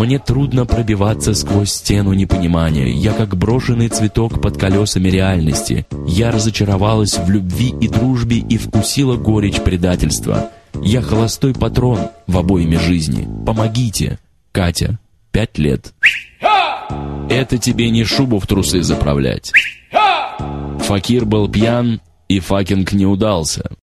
Мне трудно пробиваться сквозь стену непонимания. Я как брошенный цветок под колесами реальности. Я разочаровалась в любви и дружбе и вкусила горечь предательства. Я холостой патрон в обойме жизни. Помогите. Катя, пять лет. Это тебе не шубу в трусы заправлять. Факир был пьян, и fucking не удался.